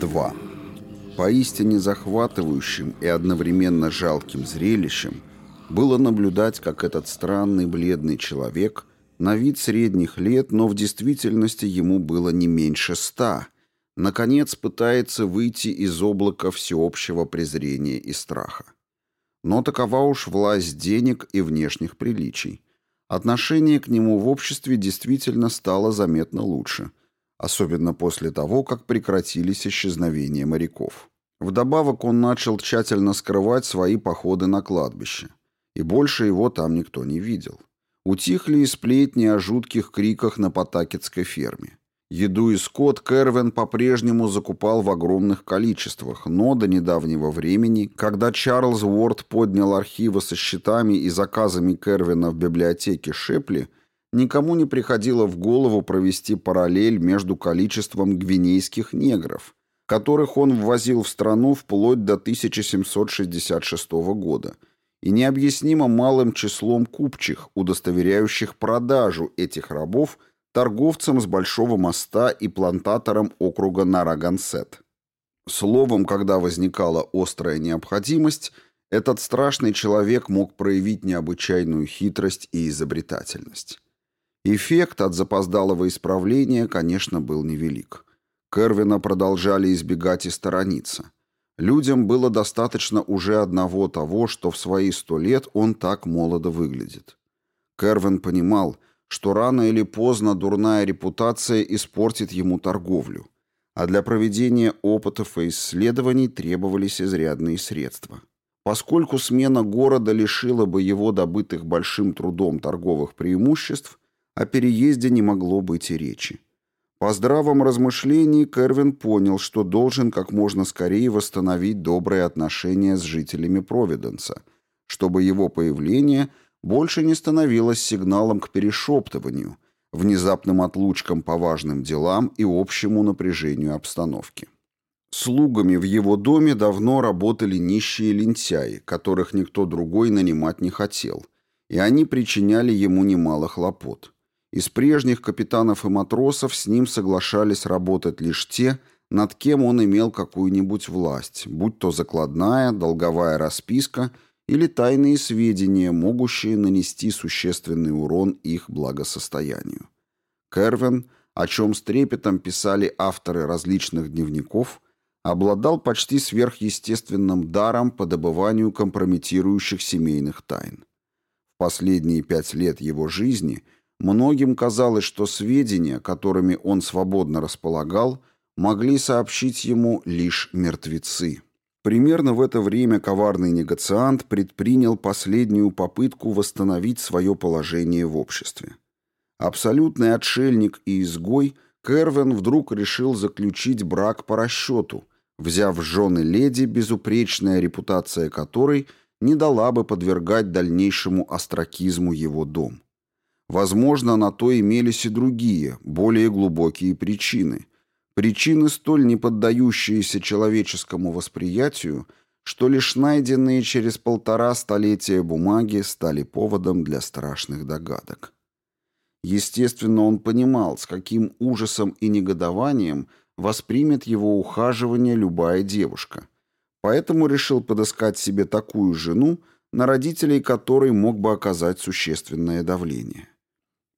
Два. Поистине захватывающим и одновременно жалким зрелищем было наблюдать, как этот странный бледный человек, на вид средних лет, но в действительности ему было не меньше ста, наконец пытается выйти из облака всеобщего презрения и страха. Но такова уж власть денег и внешних приличий. Отношение к нему в обществе действительно стало заметно лучше, особенно после того, как прекратились исчезновения моряков. Вдобавок он начал тщательно скрывать свои походы на кладбище, и больше его там никто не видел. Утихли и сплетни о жутких криках на Потакетской ферме. Еду и скот Кервин по-прежнему закупал в огромных количествах, но до недавнего времени, когда Чарльз Уорд поднял архивы со счетами и заказами Кервина в библиотеке Шепли, никому не приходило в голову провести параллель между количеством гвинейских негров, которых он ввозил в страну вплоть до 1766 года, и необъяснимо малым числом купчих, удостоверяющих продажу этих рабов – торговцем с Большого моста и плантатором округа Нарагансет. Словом, когда возникала острая необходимость, этот страшный человек мог проявить необычайную хитрость и изобретательность. Эффект от запоздалого исправления, конечно, был невелик. Кервина продолжали избегать и сторониться. Людям было достаточно уже одного того, что в свои сто лет он так молодо выглядит. Кервин понимал, что рано или поздно дурная репутация испортит ему торговлю, а для проведения опытов и исследований требовались изрядные средства. Поскольку смена города лишила бы его добытых большим трудом торговых преимуществ, о переезде не могло быть и речи. По здравом размышлении Кервин понял, что должен как можно скорее восстановить добрые отношения с жителями Провиденса, чтобы его появление – больше не становилось сигналом к перешептыванию, внезапным отлучкам по важным делам и общему напряжению обстановки. Слугами в его доме давно работали нищие лентяи, которых никто другой нанимать не хотел, и они причиняли ему немало хлопот. Из прежних капитанов и матросов с ним соглашались работать лишь те, над кем он имел какую-нибудь власть, будь то закладная, долговая расписка – или тайные сведения, могущие нанести существенный урон их благосостоянию. Кервин, о чем с трепетом писали авторы различных дневников, обладал почти сверхъестественным даром по добыванию компрометирующих семейных тайн. В последние пять лет его жизни многим казалось, что сведения, которыми он свободно располагал, могли сообщить ему лишь мертвецы. Примерно в это время коварный негациант предпринял последнюю попытку восстановить свое положение в обществе. Абсолютный отшельник и изгой, Кервин вдруг решил заключить брак по расчету, взяв в жены леди, безупречная репутация которой не дала бы подвергать дальнейшему остракизму его дом. Возможно, на то имелись и другие, более глубокие причины – Причины столь не поддающиеся человеческому восприятию, что лишь найденные через полтора столетия бумаги стали поводом для страшных догадок. Естественно, он понимал, с каким ужасом и негодованием воспримет его ухаживание любая девушка, поэтому решил подыскать себе такую жену, на родителей которой мог бы оказать существенное давление.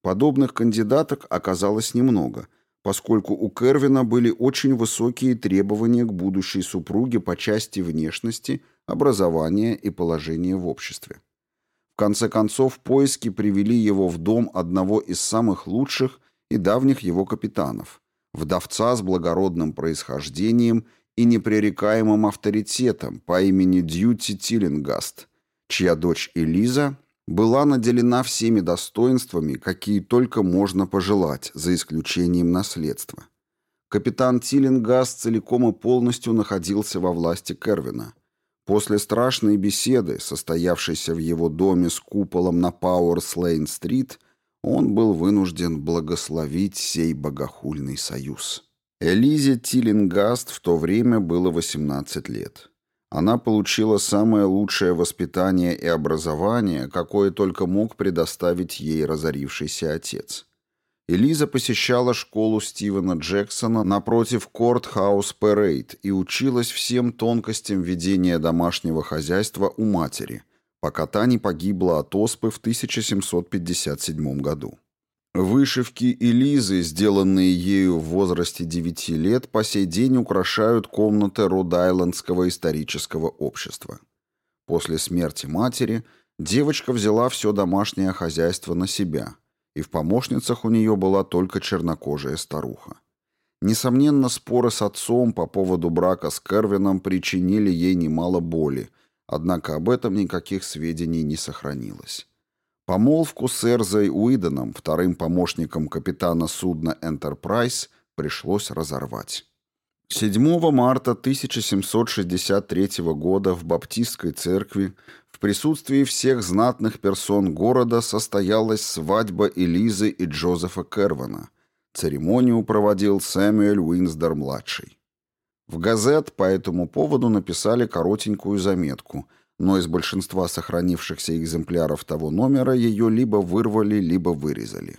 Подобных кандидаток оказалось немного – поскольку у Кервина были очень высокие требования к будущей супруге по части внешности, образования и положения в обществе. В конце концов, поиски привели его в дом одного из самых лучших и давних его капитанов, вдовца с благородным происхождением и непререкаемым авторитетом по имени Дьюти Тиллингаст, чья дочь Элиза была наделена всеми достоинствами, какие только можно пожелать, за исключением наследства. Капитан Тиллингас целиком и полностью находился во власти Кервина. После страшной беседы, состоявшейся в его доме с куполом на Пауэрс-Лейн-стрит, он был вынужден благословить сей богохульный союз. Элизе Тиллингаст в то время было 18 лет. Она получила самое лучшее воспитание и образование, какое только мог предоставить ей разорившийся отец. Элиза посещала школу Стивена Джексона напротив Кортхаус Парейд и училась всем тонкостям ведения домашнего хозяйства у матери, пока та не погибла от оспы в 1757 году. Вышивки Элизы, сделанные ею в возрасте 9 лет, по сей день украшают комнаты Род-Айлендского исторического общества. После смерти матери девочка взяла все домашнее хозяйство на себя, и в помощницах у нее была только чернокожая старуха. Несомненно, споры с отцом по поводу брака с Кервином причинили ей немало боли, однако об этом никаких сведений не сохранилось. Помолвку с Эрзой Уидоном, вторым помощником капитана судна «Энтерпрайз», пришлось разорвать. 7 марта 1763 года в Баптистской церкви в присутствии всех знатных персон города состоялась свадьба Элизы и Джозефа Кервана. Церемонию проводил Сэмюэль Уинсдор-младший. В газет по этому поводу написали коротенькую заметку – но из большинства сохранившихся экземпляров того номера ее либо вырвали, либо вырезали.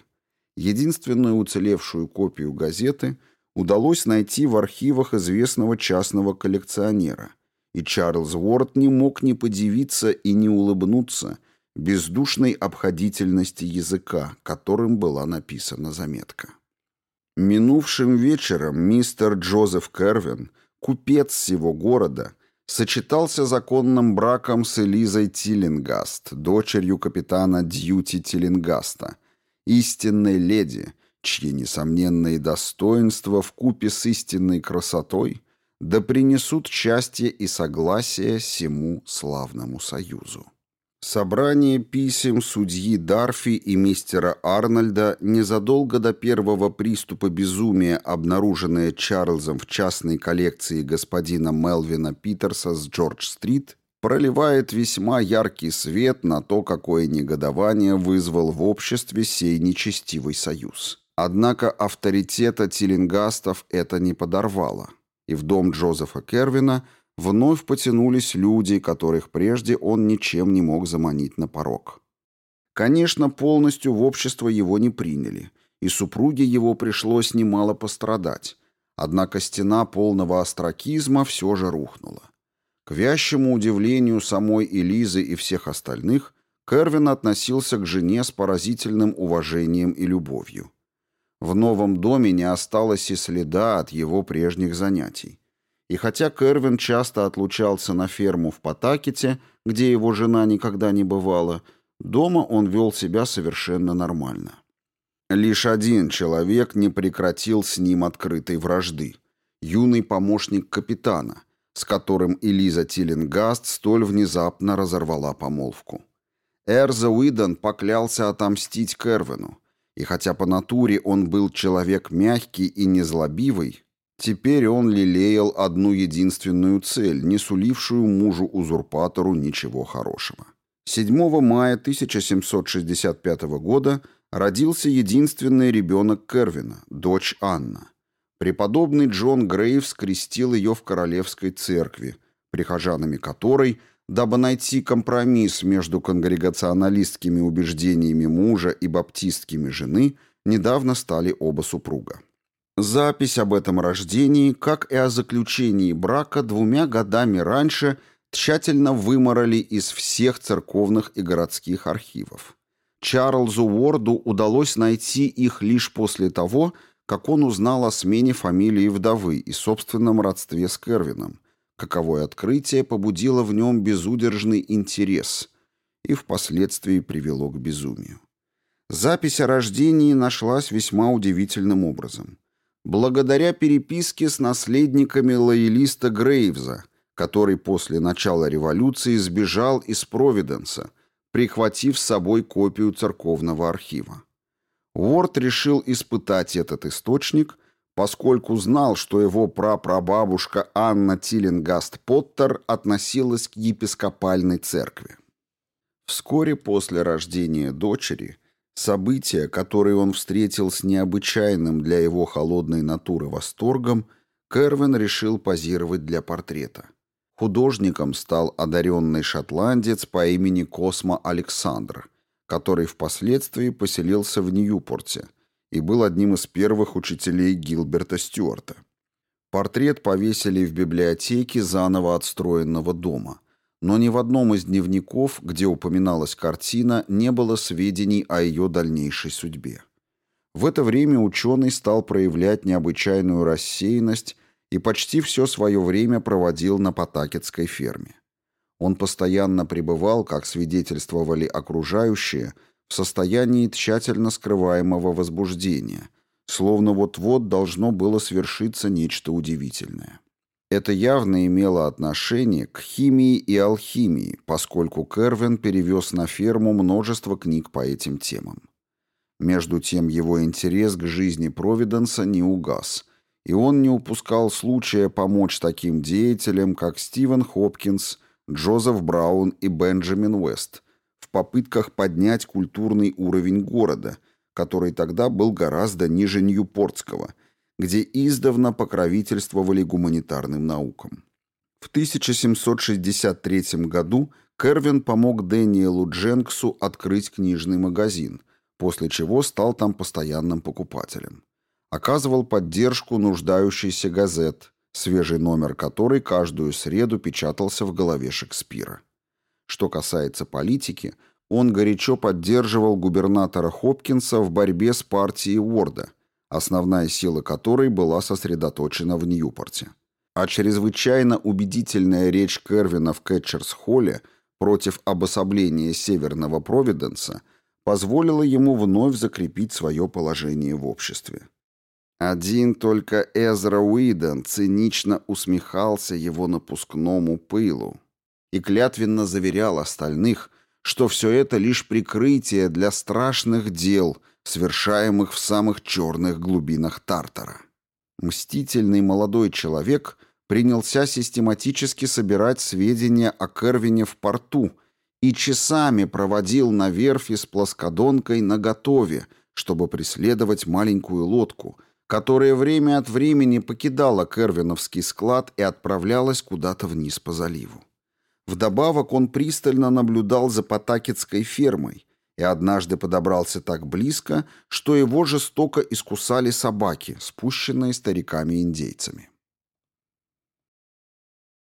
Единственную уцелевшую копию газеты удалось найти в архивах известного частного коллекционера, и Чарльз Уорд не мог не подивиться и не улыбнуться бездушной обходительности языка, которым была написана заметка. Минувшим вечером мистер Джозеф Кервин, купец всего города, сочетался законным браком с Элизой Тиллингаст, дочерью капитана Дьюти Тиллингаста, истинной леди, чьи несомненные достоинства в купе с истинной красотой да принесут счастье и согласие всему славному союзу. Собрание писем судьи Дарфи и мистера Арнольда незадолго до первого приступа безумия, обнаруженное Чарльзом в частной коллекции господина Мелвина Питерса с Джордж-стрит, проливает весьма яркий свет на то, какое негодование вызвал в обществе сей нечестивый союз. Однако авторитета тиллингастов это не подорвало, и в дом Джозефа Кервина – вновь потянулись люди, которых прежде он ничем не мог заманить на порог. Конечно, полностью в общество его не приняли, и супруге его пришлось немало пострадать, однако стена полного остракизма все же рухнула. К вящему удивлению самой Элизы и всех остальных, Кервин относился к жене с поразительным уважением и любовью. В новом доме не осталось и следа от его прежних занятий. И хотя Кервин часто отлучался на ферму в Потакете, где его жена никогда не бывала, дома он вел себя совершенно нормально. Лишь один человек не прекратил с ним открытой вражды – юный помощник капитана, с которым Элиза Тиллингаст столь внезапно разорвала помолвку. Эрза Уидон поклялся отомстить Кервину, и хотя по натуре он был человек мягкий и незлобивый, Теперь он лелеял одну единственную цель, не сулившую мужу-узурпатору ничего хорошего. 7 мая 1765 года родился единственный ребенок Кервина, дочь Анна. Преподобный Джон Грейвс крестил ее в Королевской церкви, прихожанами которой, дабы найти компромисс между конгрегационалистскими убеждениями мужа и баптистскими жены, недавно стали оба супруга. Запись об этом рождении, как и о заключении брака двумя годами раньше, тщательно выморали из всех церковных и городских архивов. Чарльзу Уорду удалось найти их лишь после того, как он узнал о смене фамилии вдовы и собственном родстве с Кервином. Каковое открытие побудило в нем безудержный интерес и впоследствии привело к безумию. Запись о рождении нашлась весьма удивительным образом благодаря переписке с наследниками лоялиста Грейвза, который после начала революции сбежал из Провиденса, прихватив с собой копию церковного архива. Уорд решил испытать этот источник, поскольку знал, что его прапрабабушка Анна Тиллингаст Поттер относилась к епископальной церкви. Вскоре после рождения дочери – События, которые он встретил с необычайным для его холодной натуры восторгом, Кервин решил позировать для портрета. Художником стал одаренный шотландец по имени Космо Александр, который впоследствии поселился в Ньюпорте и был одним из первых учителей Гилберта Стюарта. Портрет повесили в библиотеке заново отстроенного дома, но ни в одном из дневников, где упоминалась картина, не было сведений о ее дальнейшей судьбе. В это время ученый стал проявлять необычайную рассеянность и почти все свое время проводил на Потакетской ферме. Он постоянно пребывал, как свидетельствовали окружающие, в состоянии тщательно скрываемого возбуждения, словно вот-вот должно было свершиться нечто удивительное. Это явно имело отношение к химии и алхимии, поскольку Кервин перевез на ферму множество книг по этим темам. Между тем его интерес к жизни Провиденса не угас – и он не упускал случая помочь таким деятелям, как Стивен Хопкинс, Джозеф Браун и Бенджамин Уэст, в попытках поднять культурный уровень города, который тогда был гораздо ниже Ньюпортского, где издавна покровительствовали гуманитарным наукам. В 1763 году Кервин помог Дэниелу Дженксу открыть книжный магазин, после чего стал там постоянным покупателем оказывал поддержку нуждающейся газет, свежий номер которой каждую среду печатался в голове Шекспира. Что касается политики, он горячо поддерживал губернатора Хопкинса в борьбе с партией Уорда, основная сила которой была сосредоточена в Ньюпорте. А чрезвычайно убедительная речь Кервина в Кэтчерс-холле против обособления Северного Провиденса позволила ему вновь закрепить свое положение в обществе. Один только Эзра Уидон цинично усмехался его напускному пылу и клятвенно заверял остальных, что все это лишь прикрытие для страшных дел, совершаемых в самых черных глубинах Тартара. Мстительный молодой человек принялся систематически собирать сведения о Кервине в порту и часами проводил на верфи с плоскодонкой наготове, чтобы преследовать маленькую лодку — которая время от времени покидала Кервиновский склад и отправлялась куда-то вниз по заливу. Вдобавок он пристально наблюдал за Потакетской фермой и однажды подобрался так близко, что его жестоко искусали собаки, спущенные стариками-индейцами.